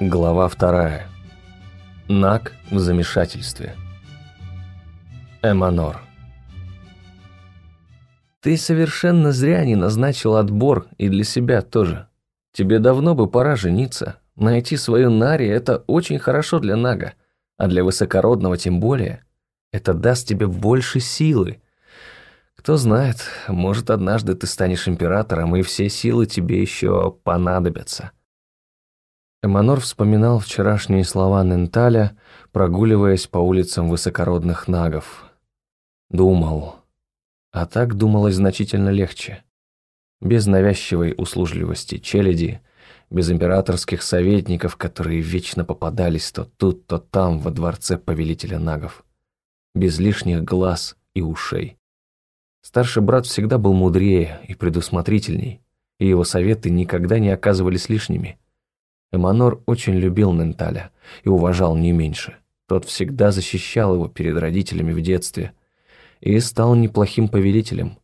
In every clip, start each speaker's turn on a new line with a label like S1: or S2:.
S1: Глава вторая. Наг в замешательстве. Эманор. Ты совершенно зря не назначил отбор и для себя тоже. Тебе давно бы пора жениться. Найти свою Нари – это очень хорошо для Нага, а для высокородного тем более. Это даст тебе больше силы. Кто знает, может однажды ты станешь императором, и все силы тебе еще понадобятся. Эманор вспоминал вчерашние слова Ненталя, прогуливаясь по улицам высокородных нагов. Думал. А так думалось значительно легче. Без навязчивой услужливости челяди, без императорских советников, которые вечно попадались то тут, то там во дворце повелителя нагов. Без лишних глаз и ушей. Старший брат всегда был мудрее и предусмотрительней, и его советы никогда не оказывались лишними. Эманор очень любил Ненталя и уважал не меньше. Тот всегда защищал его перед родителями в детстве и стал неплохим повелителем.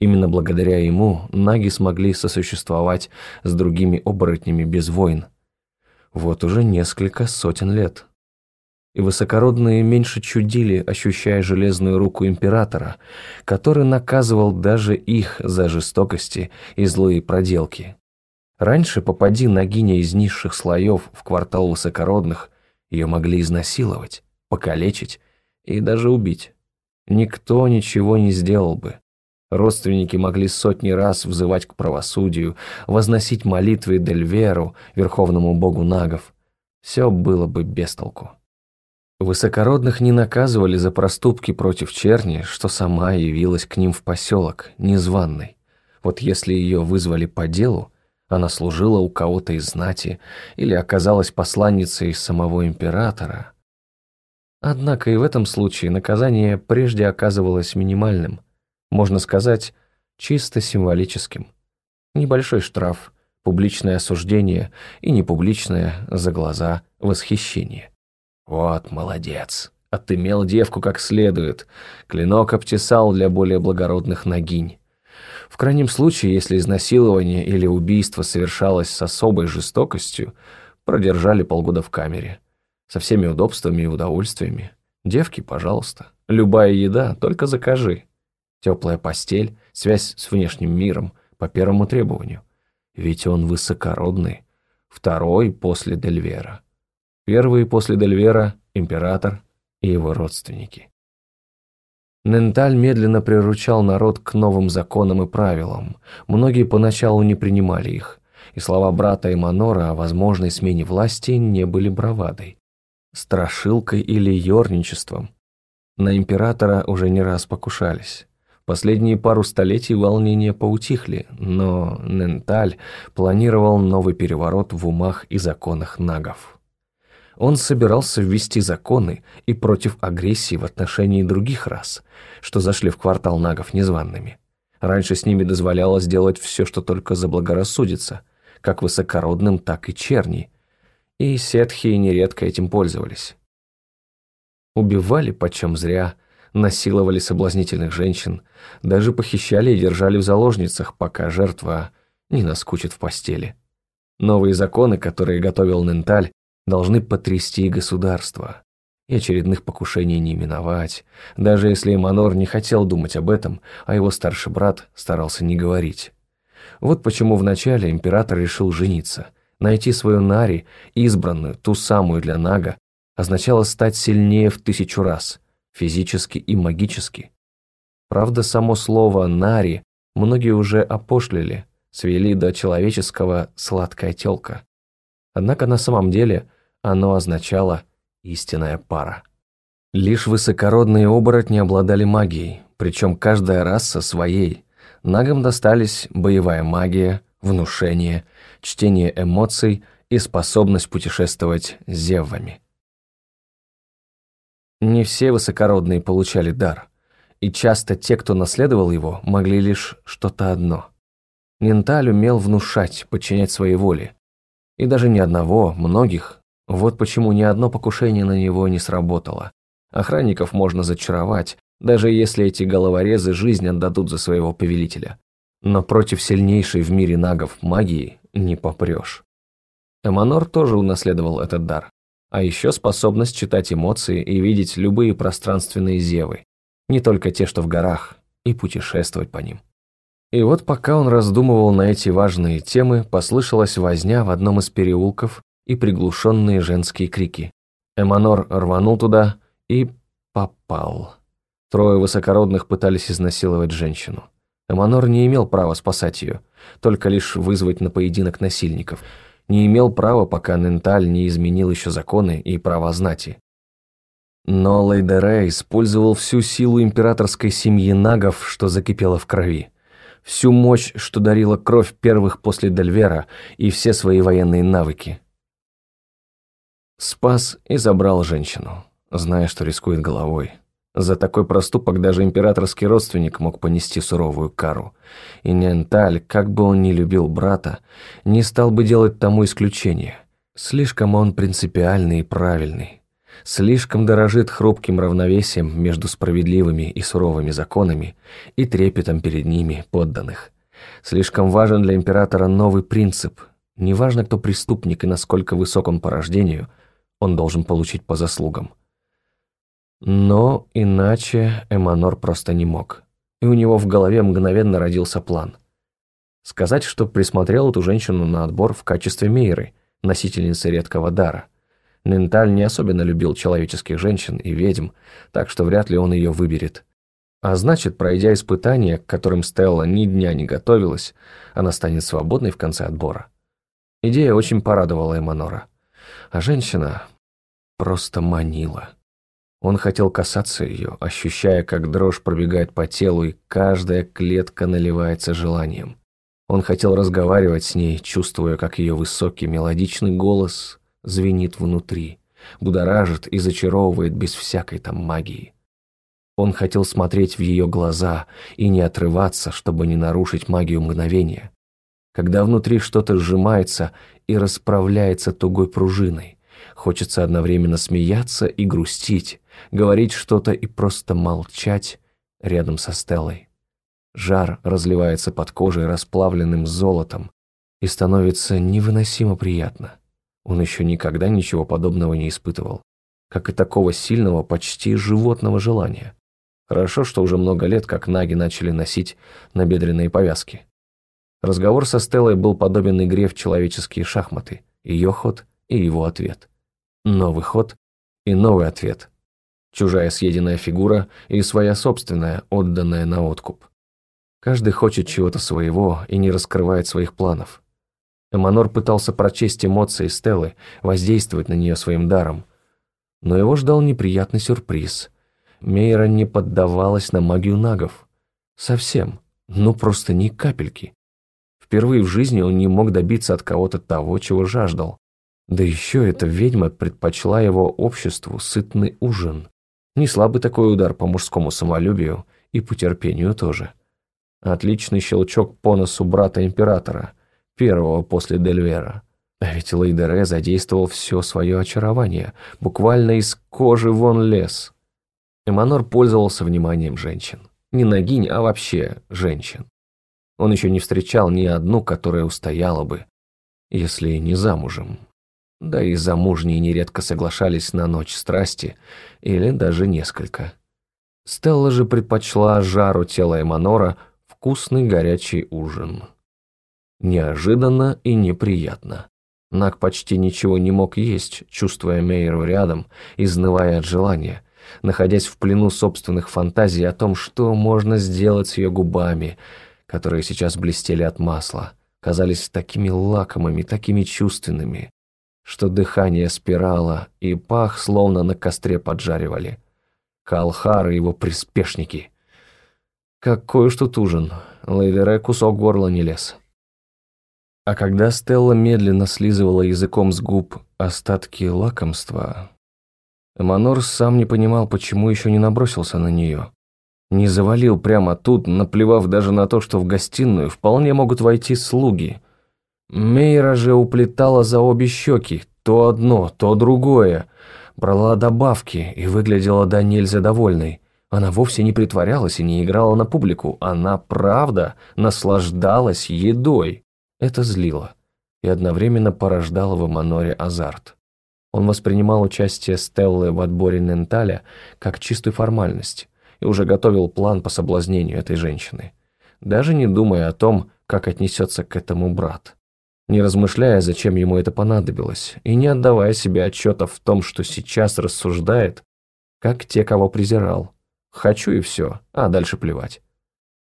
S1: Именно благодаря ему наги смогли сосуществовать с другими оборотнями без войн. Вот уже несколько сотен лет. И высокородные меньше чудили, ощущая железную руку императора, который наказывал даже их за жестокости и злые проделки. Раньше попади Нагиня из низших слоев в квартал высокородных, ее могли изнасиловать, покалечить и даже убить. Никто ничего не сделал бы. Родственники могли сотни раз взывать к правосудию, возносить молитвы Дельверу, верховному богу нагов. Все было бы без толку. Высокородных не наказывали за проступки против черни, что сама явилась к ним в поселок, незваной. Вот если ее вызвали по делу, она служила у кого-то из знати или оказалась посланницей самого императора. Однако и в этом случае наказание прежде оказывалось минимальным, можно сказать, чисто символическим. Небольшой штраф, публичное осуждение и непубличное за глаза восхищение. «Вот молодец, отымел девку как следует, клинок обтесал для более благородных ногинь. В крайнем случае, если изнасилование или убийство совершалось с особой жестокостью, продержали полгода в камере. Со всеми удобствами и удовольствиями. Девки, пожалуйста. Любая еда, только закажи. Теплая постель, связь с внешним миром по первому требованию. Ведь он высокородный. Второй после Дельвера. Первый после Дельвера – император и его родственники. Ненталь медленно приручал народ к новым законам и правилам. Многие поначалу не принимали их, и слова брата Эманора о возможной смене власти не были бравадой, страшилкой или ерничеством. На императора уже не раз покушались. Последние пару столетий волнения поутихли, но Ненталь планировал новый переворот в умах и законах нагов. Он собирался ввести законы и против агрессии в отношении других рас, что зашли в квартал нагов незваными. Раньше с ними дозволялось делать все, что только заблагорассудится, как высокородным, так и черни, и сетхи нередко этим пользовались. Убивали почем зря, насиловали соблазнительных женщин, даже похищали и держали в заложницах, пока жертва не наскучит в постели. Новые законы, которые готовил Ненталь, должны потрясти государство. И очередных покушений не миновать, даже если Эманор не хотел думать об этом, а его старший брат старался не говорить. Вот почему вначале император решил жениться. Найти свою Нари, избранную, ту самую для Нага, означало стать сильнее в тысячу раз, физически и магически. Правда, само слово «нари» многие уже опошлили, свели до человеческого «сладкая тёлка». Однако на самом деле оно означало «истинная пара». Лишь высокородные оборотни обладали магией, причем каждая раса своей. Нагам достались боевая магия, внушение, чтение эмоций и способность путешествовать с зеввами. Не все высокородные получали дар, и часто те, кто наследовал его, могли лишь что-то одно. Ненталь умел внушать, подчинять своей воле, и даже не одного, многих. Вот почему ни одно покушение на него не сработало. Охранников можно зачаровать, даже если эти головорезы жизнь отдадут за своего повелителя. Но против сильнейшей в мире нагов магии не попрешь. Эманор тоже унаследовал этот дар. А еще способность читать эмоции и видеть любые пространственные зевы, не только те, что в горах, и путешествовать по ним. И вот пока он раздумывал на эти важные темы, послышалась возня в одном из переулков и приглушенные женские крики. Эманор рванул туда и попал. Трое высокородных пытались изнасиловать женщину. Эманор не имел права спасать ее, только лишь вызвать на поединок насильников. Не имел права, пока Ненталь не изменил еще законы и права знати. Но Лейдере использовал всю силу императорской семьи нагов, что закипело в крови всю мощь, что дарила кровь первых после Дельвера, и все свои военные навыки. Спас и забрал женщину, зная, что рискует головой. За такой проступок даже императорский родственник мог понести суровую кару. И Ненталь, как бы он ни любил брата, не стал бы делать тому исключение. Слишком он принципиальный и правильный слишком дорожит хрупким равновесием между справедливыми и суровыми законами и трепетом перед ними подданных. Слишком важен для императора новый принцип. Неважно, кто преступник и насколько высок он по рождению, он должен получить по заслугам. Но иначе Эманор просто не мог. И у него в голове мгновенно родился план. Сказать, что присмотрел эту женщину на отбор в качестве Мейры, носительницы редкого дара. Ненталь не особенно любил человеческих женщин и ведьм, так что вряд ли он ее выберет. А значит, пройдя испытания, к которым Стелла ни дня не готовилась, она станет свободной в конце отбора. Идея очень порадовала Эманора. А женщина просто манила. Он хотел касаться ее, ощущая, как дрожь пробегает по телу, и каждая клетка наливается желанием. Он хотел разговаривать с ней, чувствуя, как ее высокий мелодичный голос звенит внутри, будоражит и зачаровывает без всякой там магии. Он хотел смотреть в ее глаза и не отрываться, чтобы не нарушить магию мгновения. Когда внутри что-то сжимается и расправляется тугой пружиной, хочется одновременно смеяться и грустить, говорить что-то и просто молчать рядом со Стеллой. Жар разливается под кожей расплавленным золотом и становится невыносимо приятно. Он еще никогда ничего подобного не испытывал, как и такого сильного, почти животного желания. Хорошо, что уже много лет, как наги начали носить набедренные повязки. Разговор со Стеллой был подобен игре в человеческие шахматы, ее ход и его ответ. Новый ход и новый ответ. Чужая съеденная фигура и своя собственная, отданная на откуп. Каждый хочет чего-то своего и не раскрывает своих планов. Эманор пытался прочесть эмоции Стеллы, воздействовать на нее своим даром. Но его ждал неприятный сюрприз. Мейра не поддавалась на магию нагов. Совсем. Ну, просто ни капельки. Впервые в жизни он не мог добиться от кого-то того, чего жаждал. Да еще эта ведьма предпочла его обществу сытный ужин. Не слабый такой удар по мужскому самолюбию и по терпению тоже. Отличный щелчок по носу брата императора – первого после Дельвера. А ведь Лейдере задействовал все свое очарование, буквально из кожи вон лес. Эманор пользовался вниманием женщин. Не ногинь, а вообще женщин. Он еще не встречал ни одну, которая устояла бы, если не замужем. Да и замужние нередко соглашались на ночь страсти, или даже несколько. Стелла же предпочла жару тела Эманора вкусный горячий ужин. Неожиданно и неприятно. Нак почти ничего не мог есть, чувствуя Мейеру рядом, изнывая от желания, находясь в плену собственных фантазий о том, что можно сделать с ее губами, которые сейчас блестели от масла, казались такими лакомыми, такими чувственными, что дыхание спирало и пах словно на костре поджаривали. Калхар и его приспешники. Какой уж тут ужин, Лейдере кусок горла не лез. А когда Стелла медленно слизывала языком с губ остатки лакомства, Эманор сам не понимал, почему еще не набросился на нее. Не завалил прямо тут, наплевав даже на то, что в гостиную вполне могут войти слуги. Мейра же уплетала за обе щеки, то одно, то другое, брала добавки и выглядела до нельзя довольной. Она вовсе не притворялась и не играла на публику, она, правда, наслаждалась едой. Это злило. и одновременно порождало в Эманоре азарт. Он воспринимал участие Стеллы в отборе Ненталя как чистую формальность и уже готовил план по соблазнению этой женщины, даже не думая о том, как отнесется к этому брат. Не размышляя, зачем ему это понадобилось, и не отдавая себе отчета в том, что сейчас рассуждает, как те, кого презирал. Хочу и все, а дальше плевать.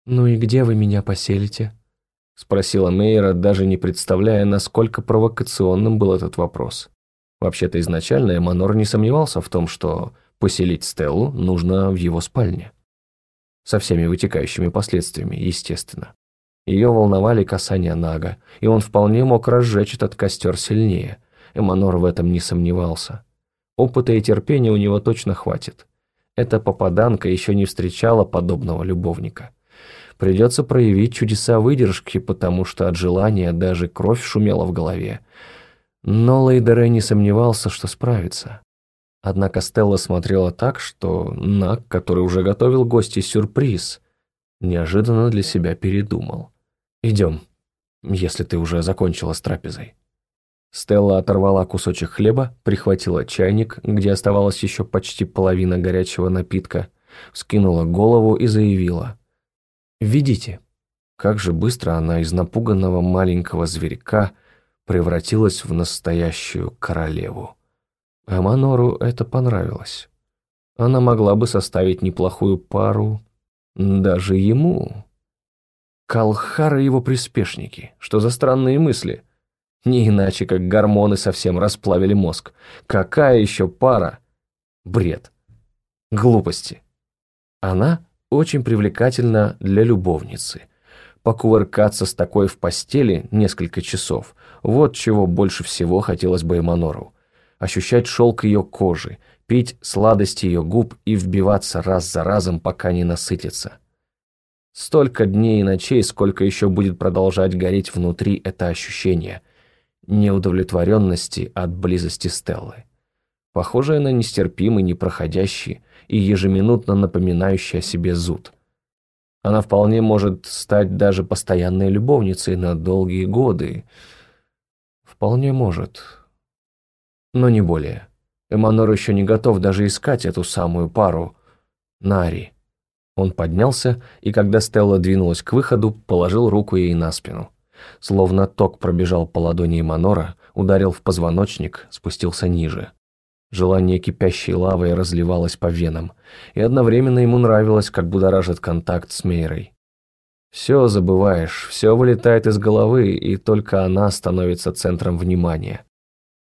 S1: «Ну и где вы меня поселите?» Спросила Мейра, даже не представляя, насколько провокационным был этот вопрос. Вообще-то изначально Эманор не сомневался в том, что поселить Стеллу нужно в его спальне. Со всеми вытекающими последствиями, естественно. Ее волновали касания Нага, и он вполне мог разжечь этот костер сильнее. Эманор в этом не сомневался. Опыта и терпения у него точно хватит. Эта попаданка еще не встречала подобного любовника. Придется проявить чудеса выдержки, потому что от желания даже кровь шумела в голове. Но Лейдере не сомневался, что справится. Однако Стелла смотрела так, что Нак, который уже готовил гости сюрприз, неожиданно для себя передумал. «Идем, если ты уже закончила с трапезой». Стелла оторвала кусочек хлеба, прихватила чайник, где оставалась еще почти половина горячего напитка, вскинула голову и заявила. «Ведите». Как же быстро она из напуганного маленького зверька превратилась в настоящую королеву. Аманору это понравилось. Она могла бы составить неплохую пару даже ему. Калхар и его приспешники. Что за странные мысли? Не иначе, как гормоны совсем расплавили мозг. Какая еще пара? Бред. Глупости. Она очень привлекательна для любовницы. Покувыркаться с такой в постели несколько часов – вот чего больше всего хотелось бы Эманору. Ощущать шелк ее кожи, пить сладости ее губ и вбиваться раз за разом, пока не насытится. Столько дней и ночей, сколько еще будет продолжать гореть внутри это ощущение неудовлетворенности от близости Стеллы. Похожее на нестерпимый, непроходящий, и ежеминутно напоминающий о себе зуд. Она вполне может стать даже постоянной любовницей на долгие годы. Вполне может. Но не более. Эманор еще не готов даже искать эту самую пару. Нари. Он поднялся, и когда Стелла двинулась к выходу, положил руку ей на спину. Словно ток пробежал по ладони Эманора, ударил в позвоночник, спустился ниже. Желание кипящей лавой разливалось по венам, и одновременно ему нравилось, как будоражит контакт с Мейрой. Все забываешь, все вылетает из головы, и только она становится центром внимания.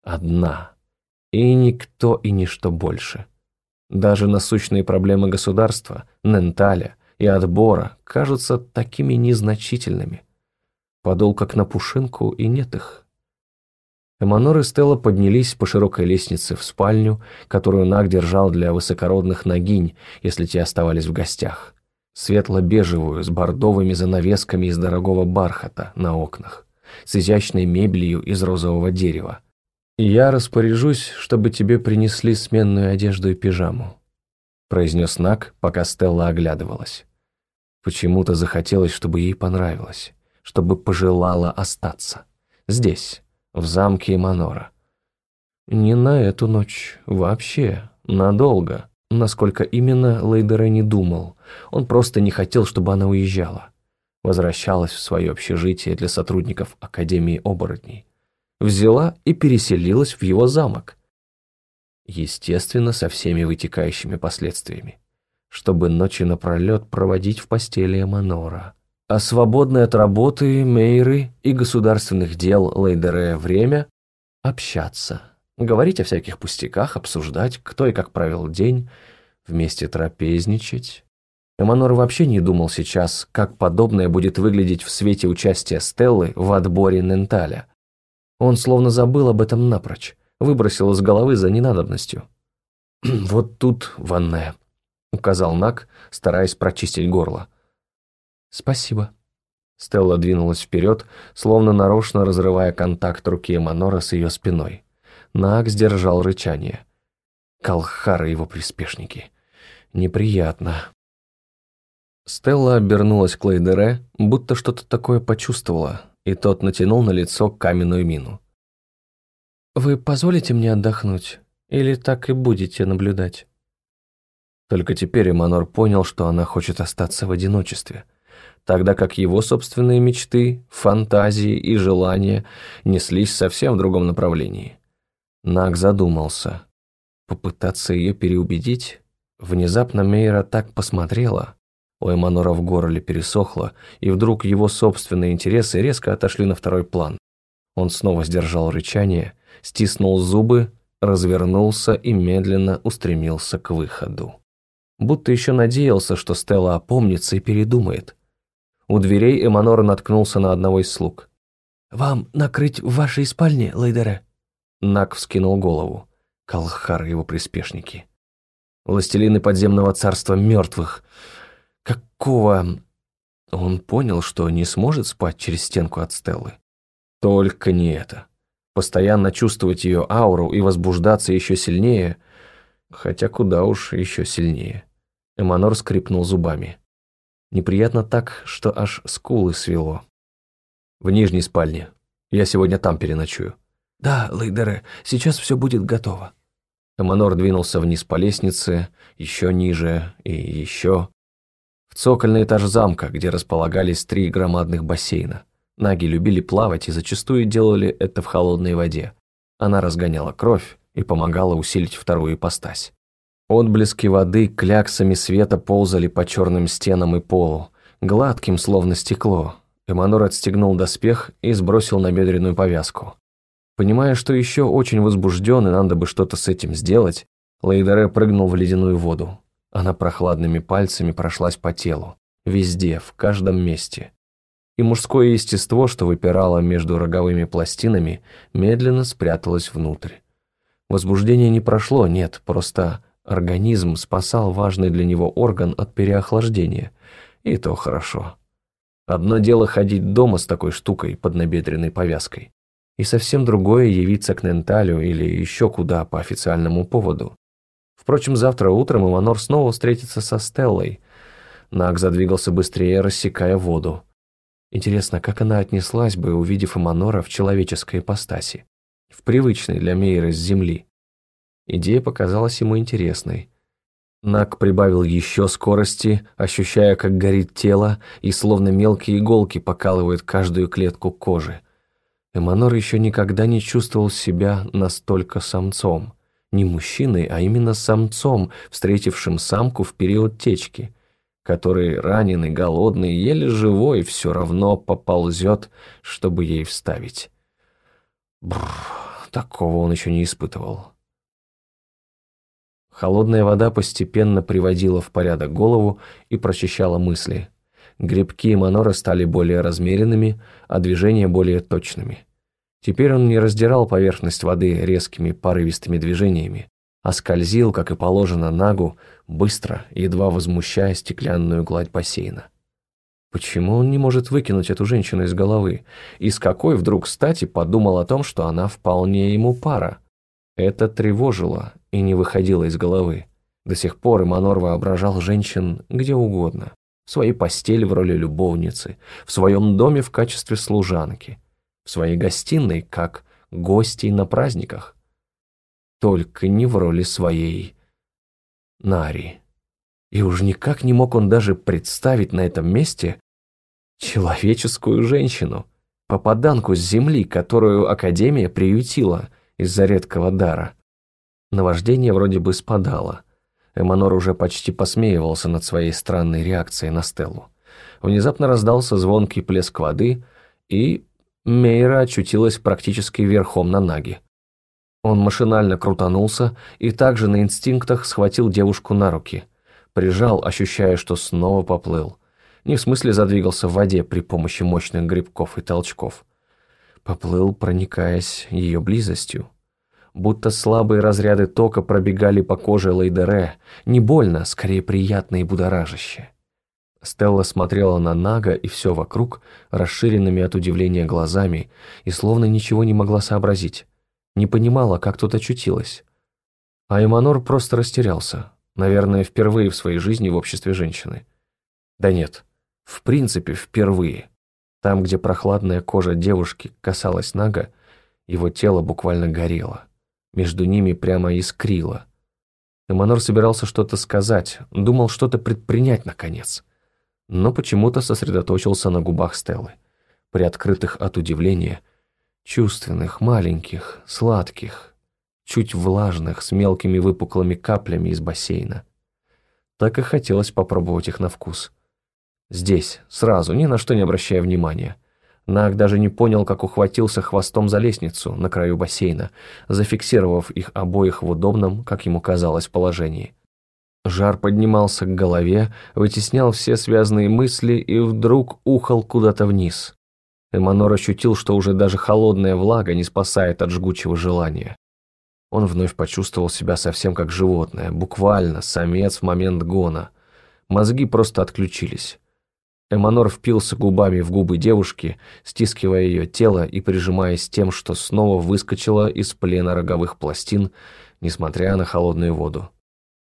S1: Одна. И никто и ничто больше. Даже насущные проблемы государства, Ненталя и отбора кажутся такими незначительными. Подул как на пушинку, и нет их. Эманор и Стелла поднялись по широкой лестнице в спальню, которую Наг держал для высокородных ногинь, если те оставались в гостях. Светло-бежевую, с бордовыми занавесками из дорогого бархата на окнах, с изящной мебелью из розового дерева. «Я распоряжусь, чтобы тебе принесли сменную одежду и пижаму», произнес Наг, пока Стелла оглядывалась. Почему-то захотелось, чтобы ей понравилось, чтобы пожелала остаться. Здесь, в замке Манора. Не на эту ночь, вообще, надолго. Насколько именно, Лейдере не думал. Он просто не хотел, чтобы она уезжала. Возвращалась в свое общежитие для сотрудников Академии оборотней. Взяла и переселилась в его замок. Естественно, со всеми вытекающими последствиями. Чтобы ночи напролет проводить в постели Манора а свободное от работы, мейры и государственных дел Лейдере время – общаться, говорить о всяких пустяках, обсуждать, кто и как провел день, вместе трапезничать. Эманор вообще не думал сейчас, как подобное будет выглядеть в свете участия Стеллы в отборе Ненталя. Он словно забыл об этом напрочь, выбросил из головы за ненадобностью. «Вот тут ванная», — указал Нак, стараясь прочистить горло. «Спасибо». Стелла двинулась вперед, словно нарочно разрывая контакт руки Эманора с ее спиной. Наг сдержал рычание. Калхар и его приспешники. Неприятно. Стелла обернулась к Лейдере, будто что-то такое почувствовала, и тот натянул на лицо каменную мину.
S2: «Вы позволите мне отдохнуть? Или так и будете наблюдать?»
S1: Только теперь Эманор понял, что она хочет остаться в одиночестве, тогда как его собственные мечты, фантазии и желания неслись совсем в другом направлении. Наг задумался. Попытаться ее переубедить? Внезапно Мейра так посмотрела. У Эманора в горле пересохло, и вдруг его собственные интересы резко отошли на второй план. Он снова сдержал рычание, стиснул зубы, развернулся и медленно устремился к выходу. Будто еще надеялся, что Стелла опомнится и передумает. У дверей Эманор наткнулся на одного из слуг.
S2: «Вам накрыть в вашей спальне, Лейдере?»
S1: Нак вскинул голову. Калхар и его приспешники. Властелины подземного царства мертвых. Какого... Он понял, что не сможет спать через стенку от Стеллы. Только не это. Постоянно чувствовать ее ауру и возбуждаться еще сильнее, хотя куда уж еще сильнее. Эманор скрипнул зубами. Неприятно так, что аж скулы свело. В нижней спальне. Я сегодня там переночую.
S2: «Да, Лейдере, сейчас все будет готово».
S1: Эманор двинулся вниз по лестнице, еще ниже и еще. В цокольный этаж замка, где располагались три громадных бассейна. Наги любили плавать и зачастую делали это в холодной воде. Она разгоняла кровь и помогала усилить вторую ипостась. Отблески воды кляксами света ползали по черным стенам и полу, гладким, словно стекло. Эманор отстегнул доспех и сбросил на бедренную повязку. Понимая, что еще очень возбужден и надо бы что-то с этим сделать, Лейдере прыгнул в ледяную воду. Она прохладными пальцами прошлась по телу. Везде, в каждом месте. И мужское естество, что выпирало между роговыми пластинами, медленно спряталось внутрь. Возбуждение не прошло, нет, просто организм спасал важный для него орган от переохлаждения. И то хорошо. Одно дело ходить дома с такой штукой под набедренной повязкой и совсем другое явиться к Ненталю или еще куда по официальному поводу. Впрочем, завтра утром Иванор снова встретится со Стеллой. Наг задвигался быстрее, рассекая воду. Интересно, как она отнеслась бы, увидев Эманора в человеческой ипостаси, в привычной для Мейры с земли. Идея показалась ему интересной. Наг прибавил еще скорости, ощущая, как горит тело, и словно мелкие иголки покалывают каждую клетку кожи. Эманор еще никогда не чувствовал себя настолько самцом. Не мужчиной, а именно самцом, встретившим самку в период течки, который раненый, голодный, еле живой, все равно поползет, чтобы ей вставить. Бррр, такого он еще не испытывал. Холодная вода постепенно приводила в порядок голову и прочищала мысли. Грибки Манора стали более размеренными, а движения более точными. Теперь он не раздирал поверхность воды резкими порывистыми движениями, а скользил, как и положено Нагу, быстро, едва возмущая стеклянную гладь бассейна. Почему он не может выкинуть эту женщину из головы? И с какой вдруг стати подумал о том, что она вполне ему пара? Это тревожило и не выходило из головы. До сих пор Эманор воображал женщин где угодно в своей постели в роли любовницы, в своем доме в качестве служанки, в своей гостиной как гостей на праздниках. Только не в роли своей Нари. И уж никак не мог он даже представить на этом месте человеческую женщину, попаданку с земли, которую Академия приютила из-за редкого дара. Наваждение вроде бы спадало – Эманор уже почти посмеивался над своей странной реакцией на Стеллу. Внезапно раздался звонкий плеск воды, и Мейра очутилась практически верхом на Наге. Он машинально крутанулся и также на инстинктах схватил девушку на руки. Прижал, ощущая, что снова поплыл. Не в смысле задвигался в воде при помощи мощных грибков и толчков. Поплыл, проникаясь ее близостью будто слабые разряды тока пробегали по коже Лейдере, не больно, скорее приятно и будоражаще. Стелла смотрела на Нага и все вокруг, расширенными от удивления глазами, и словно ничего не могла сообразить. Не понимала, как тут очутилась. А Эманор просто растерялся, наверное, впервые в своей жизни в обществе женщины. Да нет, в принципе, впервые. Там, где прохладная кожа девушки касалась Нага, его тело буквально горело. Между ними прямо искрило. Эманор собирался что-то сказать, думал что-то предпринять наконец. Но почему-то сосредоточился на губах Стеллы, приоткрытых от удивления, чувственных, маленьких, сладких, чуть влажных, с мелкими выпуклыми каплями из бассейна. Так и хотелось попробовать их на вкус. Здесь, сразу, ни на что не обращая внимания. Наг даже не понял, как ухватился хвостом за лестницу на краю бассейна, зафиксировав их обоих в удобном, как ему казалось, положении. Жар поднимался к голове, вытеснял все связанные мысли и вдруг ухал куда-то вниз. Эманор ощутил, что уже даже холодная влага не спасает от жгучего желания. Он вновь почувствовал себя совсем как животное, буквально самец в момент гона. Мозги просто отключились. Эманор впился губами в губы девушки, стискивая ее тело и прижимаясь тем, что снова выскочила из плена роговых пластин, несмотря на холодную воду.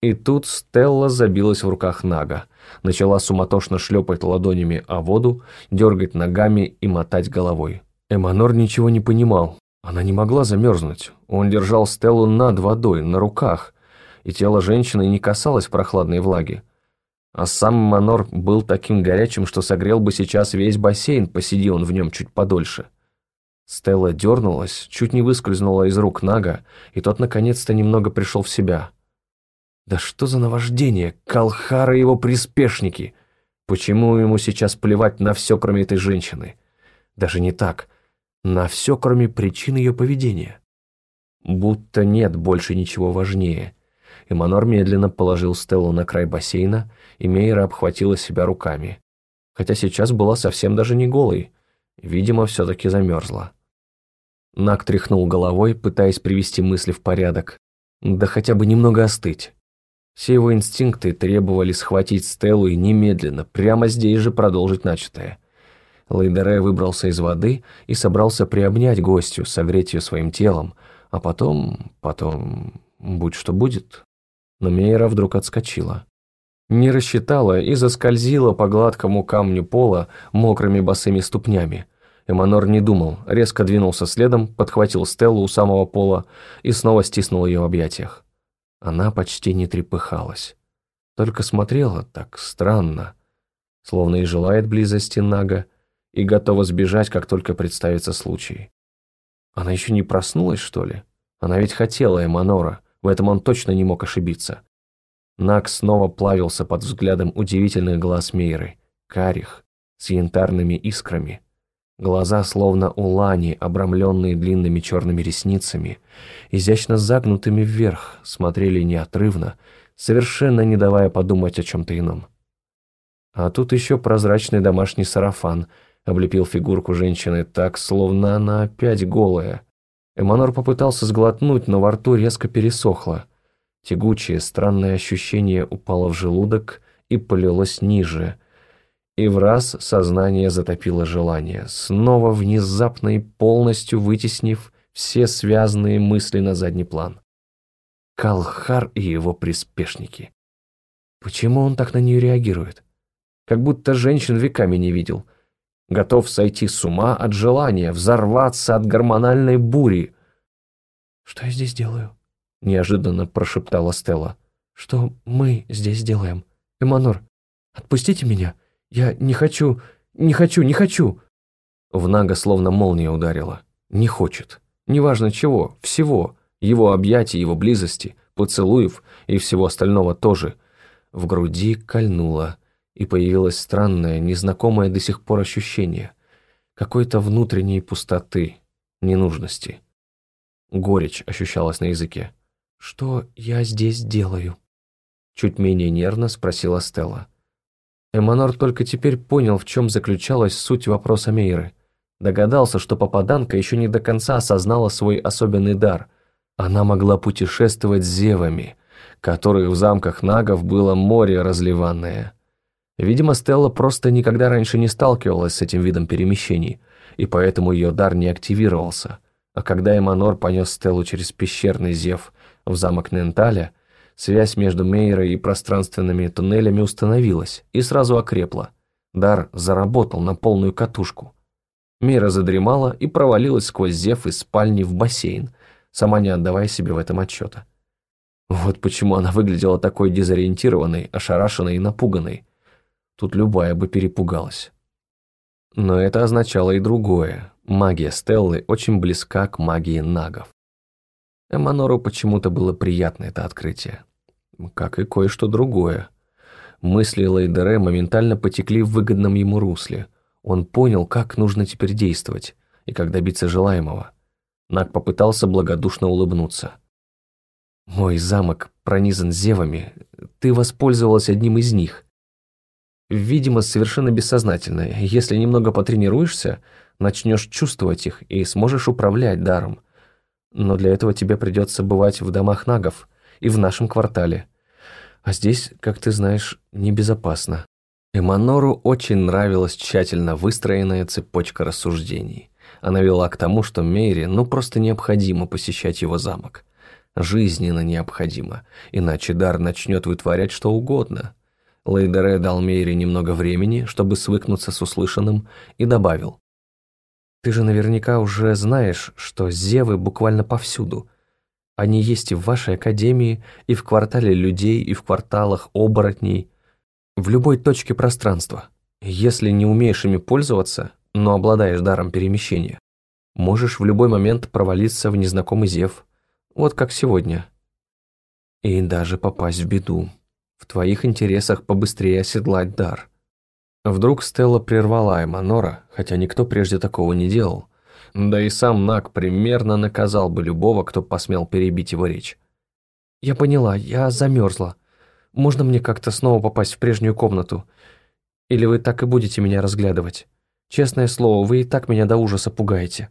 S1: И тут Стелла забилась в руках Нага, начала суматошно шлепать ладонями о воду, дергать ногами и мотать головой. Эманор ничего не понимал. Она не могла замерзнуть. Он держал Стеллу над водой, на руках, и тело женщины не касалось прохладной влаги. А сам Манор был таким горячим, что согрел бы сейчас весь бассейн, посиди он в нем чуть подольше. Стелла дернулась, чуть не выскользнула из рук Нага, и тот наконец-то немного пришел в себя. Да что за наваждение, Калхара и его приспешники! Почему ему сейчас плевать на все, кроме этой женщины? Даже не так, на все, кроме причин ее поведения. Будто нет больше ничего важнее. Эманор медленно положил Стеллу на край бассейна, и Мейра обхватила себя руками. Хотя сейчас была совсем даже не голой. Видимо, все-таки замерзла. Нак тряхнул головой, пытаясь привести мысли в порядок. Да хотя бы немного остыть. Все его инстинкты требовали схватить Стеллу и немедленно, прямо здесь же продолжить начатое. Лейдере выбрался из воды и собрался приобнять гостью, согреть ее своим телом, а потом... потом... будь что будет. Но Мейра вдруг отскочила. Не рассчитала и заскользила по гладкому камню пола мокрыми босыми ступнями. Эманор не думал, резко двинулся следом, подхватил Стеллу у самого пола и снова стиснул ее в объятиях. Она почти не трепыхалась. Только смотрела так странно, словно и желает близости Нага, и готова сбежать, как только представится случай. Она еще не проснулась, что ли? Она ведь хотела Эманора, в этом он точно не мог ошибиться. Нак снова плавился под взглядом удивительных глаз Мейры, карих, с янтарными искрами. Глаза словно у лани, обрамленные длинными черными ресницами, изящно загнутыми вверх, смотрели неотрывно, совершенно не давая подумать о чем-то ином. А тут еще прозрачный домашний сарафан облепил фигурку женщины так, словно она опять голая. Эманор попытался сглотнуть, но во рту резко пересохло. Тягучее, странное ощущение упало в желудок и полилось ниже. И в раз сознание затопило желание, снова внезапно и полностью вытеснив все связанные мысли на задний план. Калхар и его приспешники. Почему он так на нее реагирует? Как будто женщин веками не видел. Готов сойти с ума от желания, взорваться от гормональной бури.
S2: «Что я здесь делаю?»
S1: — неожиданно прошептала Стелла.
S2: «Что мы здесь делаем? Эманор, отпустите меня. Я не хочу, не хочу, не хочу!»
S1: В Нага словно молния ударила. Не хочет. Неважно чего, всего. Его объятий, его близости, поцелуев и всего остального тоже. В груди кольнуло, и появилось странное, незнакомое до сих пор ощущение. Какой-то внутренней пустоты, ненужности. Горечь ощущалась на языке.
S2: «Что я здесь делаю?»
S1: Чуть менее нервно спросила Стелла. Эманор только теперь понял, в чем заключалась суть вопроса Мейры. Догадался, что попаданка еще не до конца осознала свой особенный дар. Она могла путешествовать с зевами, которых в замках нагов было море разливанное. Видимо, Стелла просто никогда раньше не сталкивалась с этим видом перемещений, и поэтому ее дар не активировался. А когда Эманор понес Стеллу через пещерный зев в замок Ненталя, связь между Мейрой и пространственными туннелями установилась и сразу окрепла. Дар заработал на полную катушку, Мира задремала и провалилась сквозь зев из спальни в бассейн, сама не отдавая себе в этом отчета. Вот почему она выглядела такой дезориентированной, ошарашенной и напуганной. Тут любая бы перепугалась. Но это означало и другое. Магия Стеллы очень близка к магии нагов. Эманору почему-то было приятно это открытие. Как и кое-что другое. Мысли Лейдере моментально потекли в выгодном ему русле. Он понял, как нужно теперь действовать и как добиться желаемого. Наг попытался благодушно улыбнуться. «Мой замок пронизан зевами. Ты воспользовалась одним из них. Видимо, совершенно бессознательно. Если немного потренируешься, начнешь чувствовать их и сможешь управлять даром. Но для этого тебе придется бывать в домах нагов и в нашем квартале. А здесь, как ты знаешь, небезопасно». Эманору очень нравилась тщательно выстроенная цепочка рассуждений. Она вела к тому, что Мейре ну просто необходимо посещать его замок. Жизненно необходимо, иначе дар начнет вытворять что угодно. Лейдере дал Мейре немного времени, чтобы свыкнуться с услышанным, и добавил. «Ты же наверняка уже знаешь, что зевы буквально повсюду. Они есть и в вашей академии, и в квартале людей, и в кварталах оборотней, в любой точке пространства. Если не умеешь ими пользоваться, но обладаешь даром перемещения, можешь в любой момент провалиться в незнакомый зев, вот как сегодня. И даже попасть в беду. В твоих интересах побыстрее оседлать дар. Вдруг Стелла прервала Эманора, хотя никто прежде такого не делал. Да и сам Нак примерно наказал бы любого, кто посмел перебить его речь. «Я поняла, я замерзла. Можно мне как-то снова попасть в прежнюю комнату? Или вы так и будете меня разглядывать? Честное слово, вы и так меня до ужаса пугаете».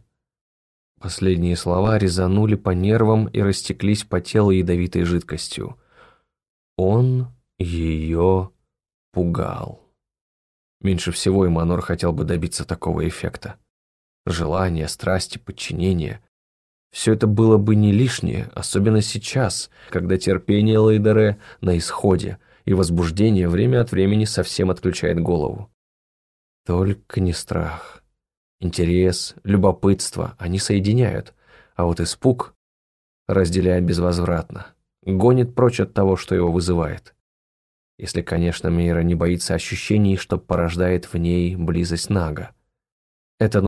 S1: Последние слова резанули по нервам и растеклись по телу ядовитой жидкостью. Он ее пугал. Меньше всего Эманор хотел бы добиться такого эффекта. Желание, страсти, подчинение. Все это было бы не лишнее, особенно сейчас, когда терпение Лейдере на исходе, и возбуждение время от времени совсем отключает голову. Только не страх. Интерес, любопытство они соединяют, а вот испуг разделяет безвозвратно, гонит прочь от того, что его вызывает. Если, конечно, Мейра не боится ощущений, что порождает в ней близость Нага. Это